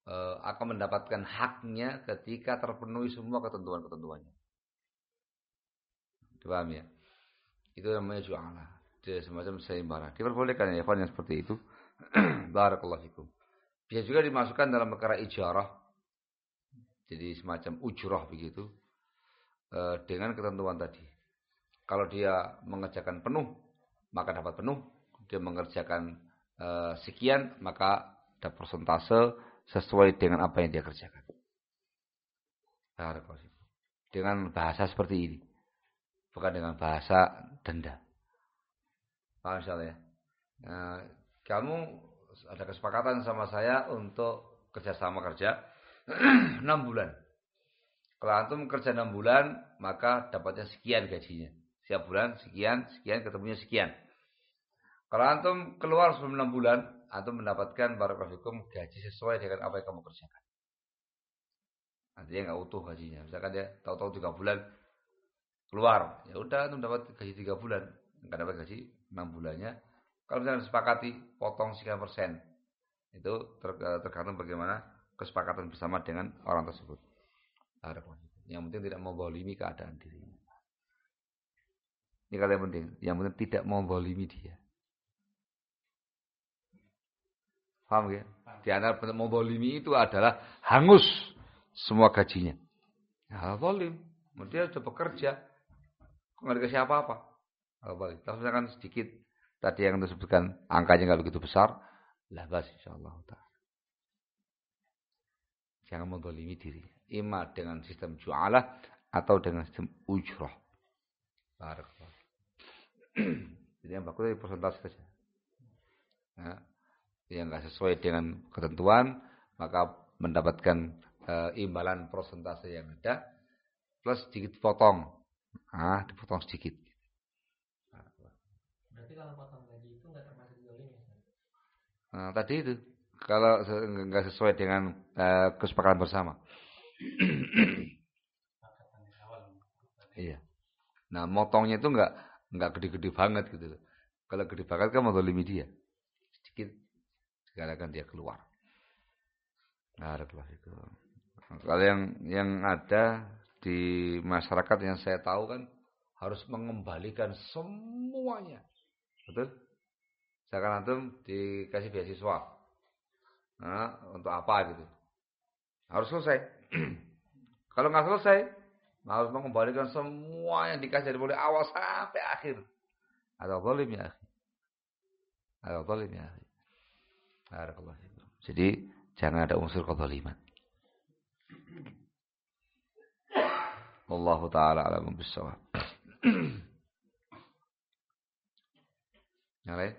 e, akan mendapatkan haknya ketika terpenuhi semua ketentuan-ketentuannya. Paham ya? Itu namanya ju'ala. Semacam seimbara. Diperbolehkan ya yang seperti itu. Barakallahu fikum. Bisa juga dimasukkan dalam perkara ijarah. Jadi semacam ujrah begitu. E, dengan ketentuan tadi. Kalau dia mengerjakan penuh, maka dapat penuh. Dia mengerjakan e, sekian, maka ada persentase sesuai dengan apa yang dia kerjakan. Dengan bahasa seperti ini. Bukan dengan bahasa denda. Paham ya? Nah, kamu ada kesepakatan sama saya untuk kerjasama kerja 6 bulan. Kalau antum kerja 6 bulan, maka dapatnya sekian gajinya. Setiap bulan sekian, sekian, ketemunya sekian. Kalau antum keluar sebelum 6 bulan, antum mendapatkan barakallahu gaji sesuai dengan apa yang kamu kerjakan. Artinya nggak utuh gajinya. Misalkan dia tahu-tahu 3 bulan keluar, ya udah antum dapat gaji 3 bulan, nggak dapat gaji 6 bulannya. Kalau misalnya disepakati potong sekian persen, itu tergantung bagaimana kesepakatan bersama dengan orang tersebut. Yang penting tidak membolimi keadaan dirinya. Ini kata yang penting. Yang penting tidak membolimi dia. Paham ya? Di antara bentuk membolimi itu adalah hangus semua gajinya. Ya, zalim. Dia sudah bekerja. Kok nggak dikasih apa-apa? Tapi misalkan sedikit. Tadi yang disebutkan angkanya nggak begitu besar. Lah bas insyaAllah. Jangan membolimi diri. Ima dengan sistem jualah atau dengan sistem ujrah. Barakallah. Jadi yang bagus dari persentase saja. Ya yang nggak sesuai dengan ketentuan, maka mendapatkan e, imbalan persentase yang ada plus sedikit potong. Ah, dipotong sedikit. Berarti kalau potong gaji itu nggak termasuk zolim ya? Nah, tadi itu kalau nggak sesuai dengan e, kesepakatan bersama. iya. Nah, motongnya itu nggak nggak gede-gede banget gitu. Kalau gede banget kan mau dia. Sedikit akan dia keluar. Nah, itu. Kalau yang yang ada di masyarakat yang saya tahu kan harus mengembalikan semuanya. Betul? Seakan antum dikasih beasiswa. Nah, untuk apa gitu. Harus selesai. Kalau nggak selesai, harus mengembalikan semua yang dikasih dari mulai awal sampai akhir. Ada zalim ya akhi. Ada zalim ya akhi. Jadi jangan ada unsur kezaliman. Wallahu taala alam bisawab. Yang lain?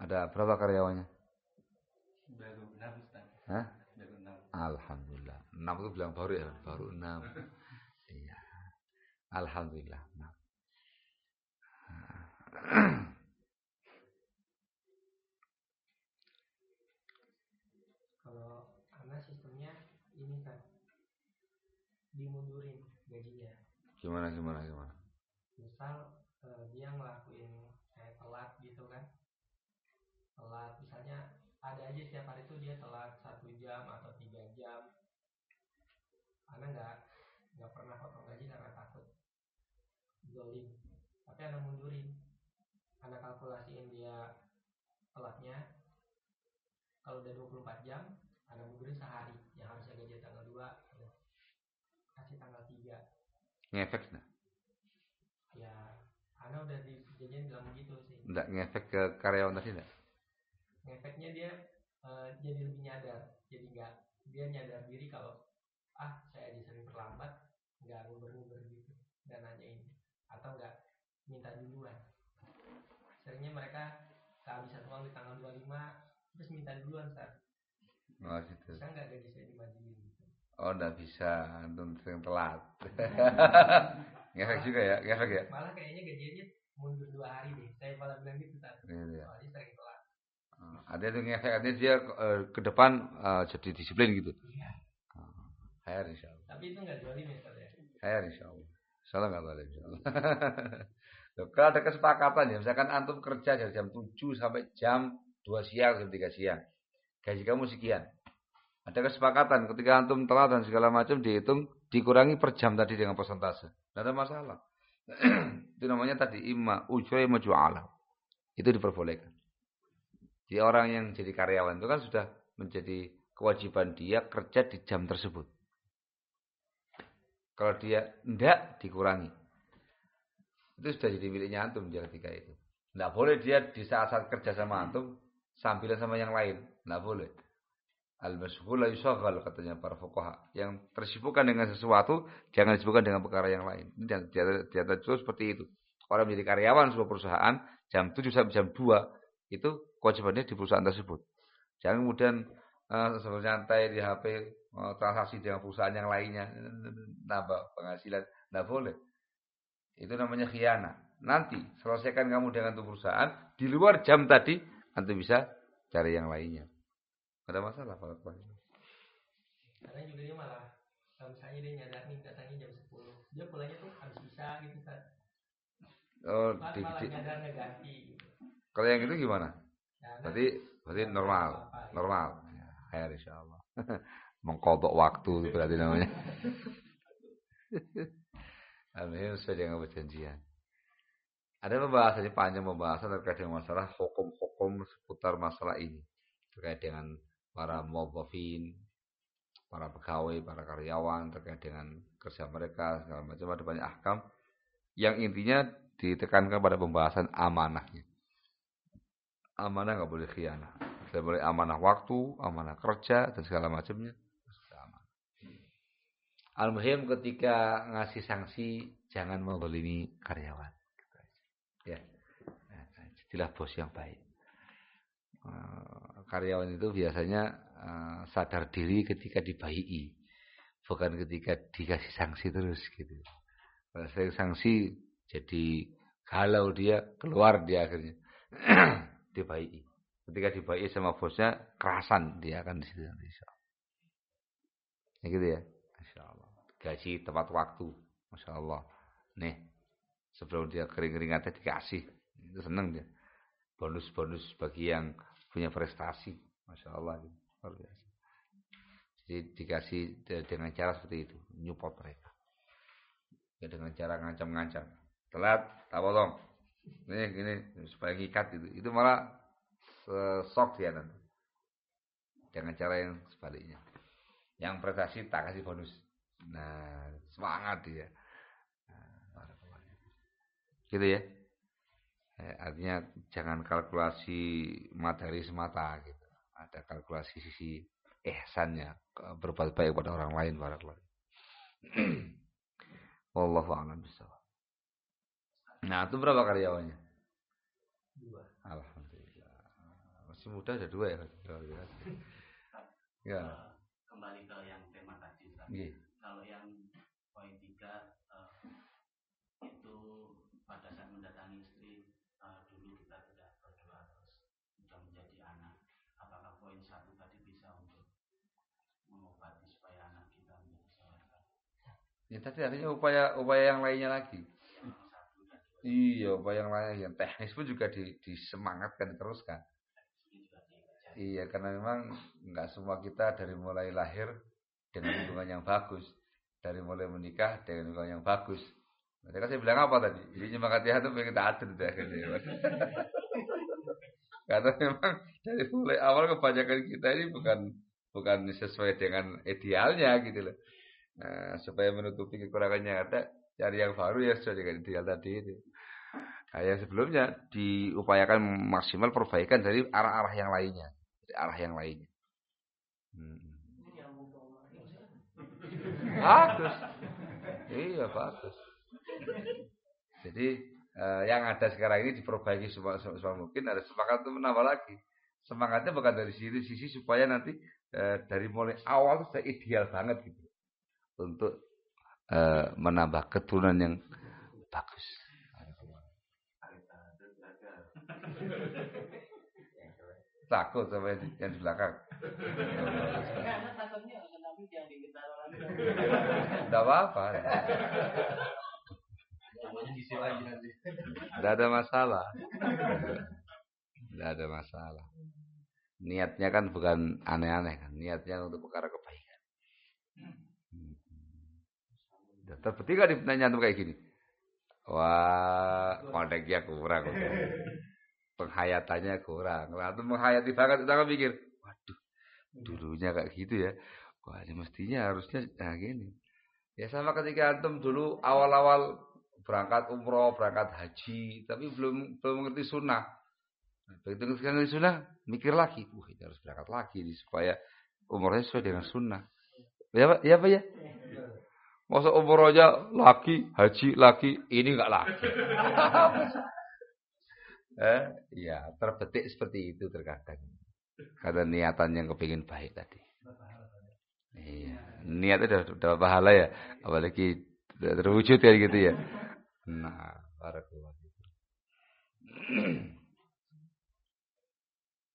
Ada berapa karyawannya? Baru enam Ustaz. Hah? Baru enam. Alhamdulillah. Enam itu bilang baru ya, baru enam. Iya. Alhamdulillah. Enam. Kalau karena sistemnya ini kan dimundurin gajinya. Gimana gimana gimana? Misal eh, dia ngelakuin kayak telat gitu kan. Telat misalnya ada aja setiap hari itu dia telat satu jam atau tiga jam. Karena nggak nggak pernah potong gaji karena takut zolim. Tapi anak mundurin. Anak kalkulasiin dia telatnya. Kalau udah 24 jam, anak mundurin sehari. Yang harusnya gaji tanggal 2, ya. kasih tanggal 3. Ngefek enggak? Ya, anak udah di kejadian bilang begitu sih. Enggak ngefek ke karyawan tadi enggak? Efeknya dia eh, jadi lebih nyadar. Jadi nggak dia nyadar diri kalau ah saya aja sering terlambat, nggak nguber-nguber gitu dan nanyain atau nggak minta duluan. Seringnya mereka kehabisan uang di tanggal 25 terus minta duluan Ustaz. Oh gitu. Bisa nggak gaji saya dimajuin gitu. Oh enggak bisa, antum sering telat. ngefek juga ya, ngefek ya. Malah kayaknya gajinya mundur dua hari deh. Saya malah bilang gitu Ustaz. Gitu ya. Soalnya sering telat. Oh, Ada yang ngefek, artinya dia eh, ke depan eh, jadi disiplin gitu. Iya. Oh, Khair insyaallah. Tapi itu nggak zalim ya Ustaz ya. Khair insyaallah. Insyaallah enggak boleh insyaallah. Loh, kalau ada kesepakatan ya, misalkan antum kerja dari jam 7 sampai jam 2 siang, jam 3 siang. Gaji kamu sekian. Ada kesepakatan ketika antum telat dan segala macam dihitung dikurangi per jam tadi dengan persentase. Tidak ada masalah. itu namanya tadi imma ujra imma ju'ala. Itu diperbolehkan. Jadi orang yang jadi karyawan itu kan sudah menjadi kewajiban dia kerja di jam tersebut. Kalau dia tidak dikurangi. Itu sudah jadi miliknya antum dia ketika itu. Tidak boleh dia di saat-saat kerja sama antum sambilan sama yang lain. Tidak boleh. Al-mashghul la yusaghal katanya para fuqaha. Yang tersibukkan dengan sesuatu jangan disibukkan dengan perkara yang lain. Ini di atas- di atas itu seperti itu. Orang menjadi karyawan sebuah perusahaan jam 7 sampai jam 2 itu kewajibannya di perusahaan tersebut. Jangan kemudian sambil nyantai di HP eh, transaksi dengan perusahaan yang lainnya nambah penghasilan. Tidak boleh. Itu namanya khianat. Nanti selesaikan kamu dengan tuh perusahaan di luar jam tadi nanti bisa cari yang lainnya. Ada masalah kalau keluarga. karena juga dia malah kalau misalnya dia nyadar nih datangnya jam 10 dia pulangnya tuh habis bisa gitu kan Oh, malah, di, malah nyadar ganti gitu kalau yang itu gimana? Karena Berarti berarti normal, apa-apa, gitu. normal. Ya, khair insyaallah. Mengkodok waktu itu berarti namanya. Alhamdulillah sesuai dengan perjanjian. Ada pembahasannya panjang pembahasan terkait dengan masalah hukum-hukum seputar masalah ini. Terkait dengan para muwazzafin, para pegawai, para karyawan, terkait dengan kerja mereka, segala macam ada banyak ahkam yang intinya ditekankan pada pembahasan amanahnya. Amanah nggak boleh khianat. Tidak boleh amanah waktu, amanah kerja dan segala macamnya. Al-muhim ketika ngasih sanksi jangan menzalimi karyawan. Gitu. Ya. Nah, Jadilah bos yang baik. Karyawan itu biasanya eh, sadar diri ketika dibaiki, bukan ketika dikasih sanksi terus gitu. Kalau sanksi jadi galau dia keluar dia akhirnya dibaiki. Ketika dibaiki sama bosnya kerasan dia akan di situ. Ya gitu ya. Insyaallah. Gaji tepat waktu. Masya Allah. Nih. Sebelum dia kering-keringatnya dikasih. Itu seneng dia. Bonus-bonus bagi yang punya prestasi. Masya Allah. Luar biasa. Jadi dikasih de- dengan cara seperti itu. Nyupport mereka. Ya, dengan cara ngancam-ngancam. Telat, tak potong. Ini gini supaya ngikat itu. Itu malah sesok dia nanti. Dengan cara yang sebaliknya. Yang prestasi tak kasih bonus. Nah, semangat dia. Nah, gitu ya. Eh, artinya jangan kalkulasi materi semata gitu. Ada kalkulasi sisi ihsannya, berbuat baik kepada orang lain barakallahu. Wallahu a'lam bishawab. Nah, itu berapa karyawannya? Dua. Alhamdulillah. Masih muda ada dua ya. Ya. Kembali ke yang tema tadi. Nggih. Kalau yang poin tiga eh, itu pada saat mendatangi istri eh, dulu kita tidak berdoa terus sudah menjadi anak. Apakah poin satu tadi bisa untuk mengobati supaya anak kita menjadi seorang Ya tadi artinya upaya upaya yang lainnya lagi. Iya, upaya yang lain yang teknis pun juga di, disemangatkan terus kan. Iya, karena memang nggak semua kita dari mulai lahir dengan hubungan yang bagus, dari mulai menikah dengan hubungan yang bagus. Kan saya bilang apa tadi? Jadi nyemangati hati pengen taat itu akhirnya. Karena memang dari mulai awal kebanyakan kita ini bukan bukan sesuai dengan idealnya gitu loh. Nah, supaya menutupi kekurangannya ada, cari yang baru ya sesuai dengan ideal tadi itu. Nah, yang sebelumnya diupayakan maksimal perbaikan dari arah-arah yang lainnya, dari arah yang lainnya. Hmm. Bagus. Iya bagus. Jadi eh, yang ada sekarang ini diperbaiki semua, mungkin ada semangat untuk menambah lagi. Semangatnya bukan dari sisi sisi supaya nanti eh, dari mulai awal sudah ideal banget gitu untuk eh, menambah keturunan yang bagus. Takut sama yang di, belakang. Tidak apa-apa. lagi nanti. Tidak ada masalah. Tidak ada masalah. Niatnya kan bukan aneh-aneh kan. Niatnya untuk perkara kebaikan. Terbukti kan ditanya antum kayak gini. Wah, konteknya kurang. Penghayatannya kurang. Antum menghayati banget, kita kan mikir, waduh, dulunya kayak gitu ya. Wah, ini mestinya harusnya nah gini. Ya sama ketika antum dulu awal-awal berangkat umroh, berangkat haji, tapi belum belum mengerti sunnah. Nah, Begitu ngerti sunnah, mikir lagi, wah ini harus berangkat lagi nih, supaya umrohnya sesuai dengan sunnah. Ya Pak, ya Pak ya. Masa umroh aja lagi, haji lagi, ini enggak lagi. eh, ya terbetik seperti itu terkadang. Karena niatan yang kepingin baik tadi. Iya, niatnya udah, udah pahala ya, apalagi terwujud ya gitu ya. Nah, barakallah.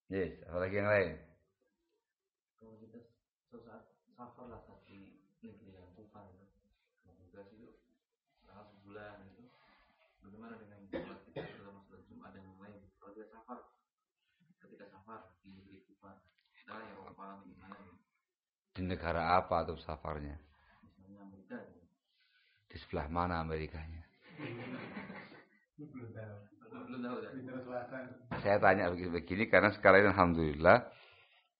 Yes, apalagi yang lain? Kalau kita sesaat safar lah di negeri yang kufar itu, tugas itu selama sebulan itu, bagaimana dengan sholat kita terutama sholat Jumat dan yang lain? Kalau kita safar, ketika safar di negeri kita ya Eropa gimana ya? Di negara apa tuh safarnya? Misalnya Amerika, ya. Di sebelah mana Amerikanya? belum tahu belum tahu Selatan Saya tanya begini karena sekarang ini alhamdulillah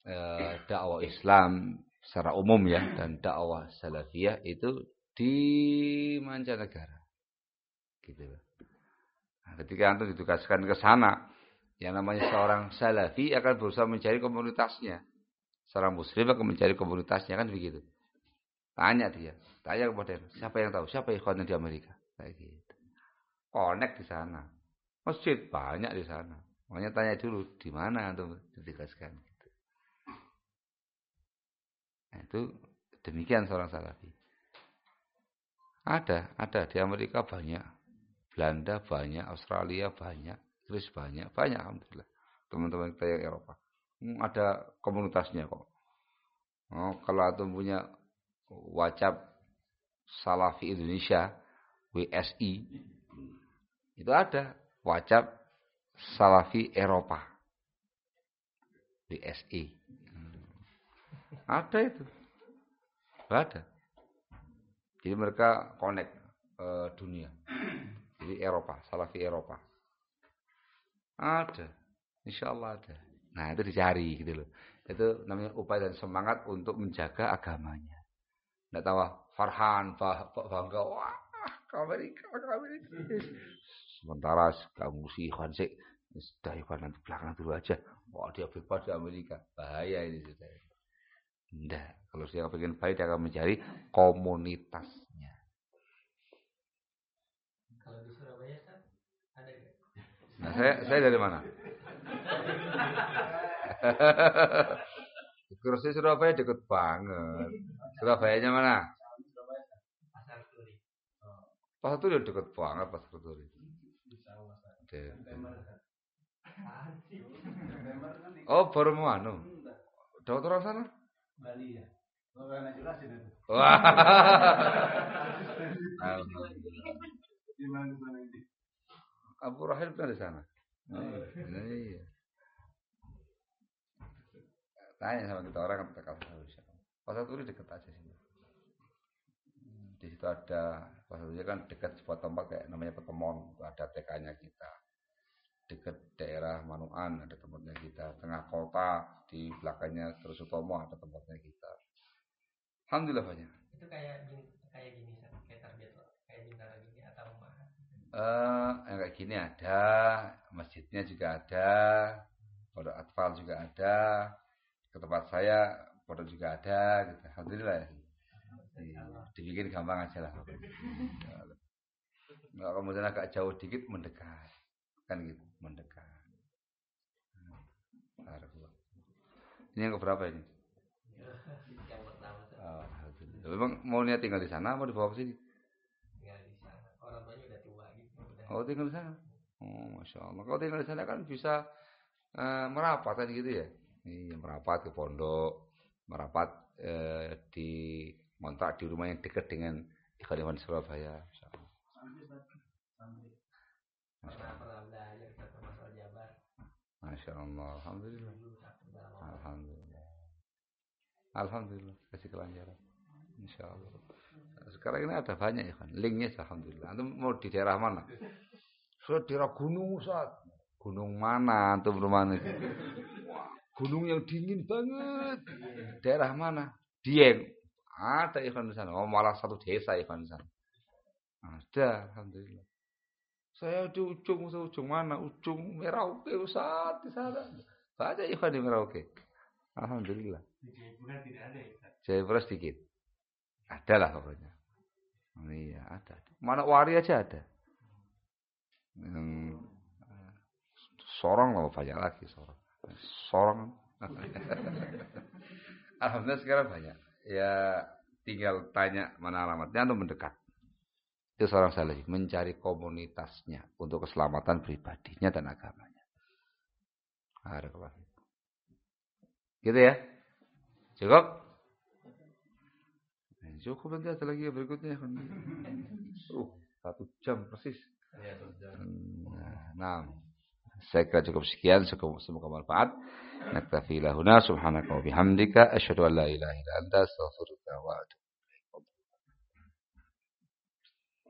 eh, dakwah Islam secara umum ya dan dakwah salafiyah itu di mancanegara. Gitu. Nah, ketika antum ditugaskan ke sana, yang namanya seorang salafi akan berusaha mencari komunitasnya. Seorang muslim akan mencari komunitasnya kan begitu. Tanya dia, tanya kepada dia, siapa yang tahu, siapa ikhwan di Amerika, kayak gitu. Connect di sana. Masjid banyak di sana. Makanya tanya dulu di mana antum ditugaskan. Gitu. Nah, itu demikian seorang salafi. Ada, ada di Amerika banyak, Belanda banyak, Australia banyak, Inggris banyak, banyak alhamdulillah. Teman-teman kita yang Eropa. Hmm, ada komunitasnya kok. Oh, kalau antum punya WhatsApp Salafi Indonesia, WSI, itu ada WhatsApp Salafi Eropa. WSI. Ada itu. Ada. Jadi mereka connect eh, dunia. Jadi Eropa, Salafi Eropa. Ada. Insya Allah ada. Nah itu dicari gitu loh. Itu namanya upaya dan semangat untuk menjaga agamanya. Nggak tahu Farhan, bah- bah- bangga, wah Amerika, Amerika. Sementara kamu si Ikhwan sih, sudah Ikhwan nanti belakang dulu aja. Wah dia bebas di Amerika. Bahaya ini sudah. Tidak. Kalau dia ingin baik, dia akan mencari komunitasnya. Kalau di Surabaya kan ada gak? Nah, saya saya dari mana? Kursi Surabaya deket banget. Surabayanya mana? Pasar Turi. Pasar Turi deket banget Pasar Turi. Oh, baru mau anu. Dapat orang sana? Bali ya. Oh. Wah. Alhamdulillah. Abu Rahil pernah di sana. Nah, iya. Tanya sama kita orang tahu. insya Allah. Pasar Turi dekat aja sih. Di situ ada pasar Turi kan dekat sebuah tempat kayak namanya Petemon, ada TK-nya kita. Dekat daerah Manuan ada tempatnya kita, tengah kota di belakangnya Terus Utomo ada tempatnya kita. Alhamdulillah banyak. Itu kayak gini, kayak gini kayak target kayak bintara. Eh, yang kayak gini ada, masjidnya juga ada, pondok atfal juga ada, ke tempat saya pondok juga ada, gitu. Alhamdulillah ya. Iya, dibikin gampang aja lah. Nggak kemudian agak jauh dikit mendekat, kan gitu, mendekat. Barakallah. Ini yang keberapa ini? Yang pertama Sat. Oh, Alhamdulillah. Memang mau niat tinggal di sana, mau dibawa ke sini? tinggal di sana. Orang tuanya udah tua Oh tinggal di sana. Oh masya Allah. Kalau tinggal di sana kan bisa eh, merapat kan gitu ya. Iya merapat ke pondok, merapat eh, di kontrak di rumah yang dekat dengan Ikhwan Surabaya. Masya Allah. Masya Allah. Masya Allah. Alhamdulillah. Alhamdulillah. Alhamdulillah kasih kelancaran. Insya Allah. Sekarang ini ada banyak ya kan. Linknya Alhamdulillah. Antum mau di daerah mana? Saya daerah gunung Ustaz. Gunung mana antum rumahnya? Wah, gunung yang dingin banget. Daerah mana? Dieng. Ada ikhwan di sana. Oh, malah satu desa ikhwan di sana. Ada, alhamdulillah. Saya di ujung, ujung mana? Ujung Merauke Ustaz di sana. Banyak ikhwan di Merauke. Alhamdulillah. Di Jayapura tidak ada ya. Ustaz? Jayapura sedikit. Ada lah pokoknya. Iya, ada. Mana wari aja ada. Yang sorong lah banyak lagi sorong. Sorong. Alhamdulillah sekarang banyak. Ya tinggal tanya mana alamatnya atau mendekat. Itu seorang saleh mencari komunitasnya untuk keselamatan pribadinya dan agamanya. Fiik. Gitu ya. Cukup? Eh, Cukup nanti ada lagi berikutnya. Uh, satu jam persis. Hmm, Nah, saya kira cukup sekian. Semoga semoga manfaat. Naktafi lahuna subhanaka wa bihamdika. Asyhadu an la ilaha illa anta astaghfiruka wa atubu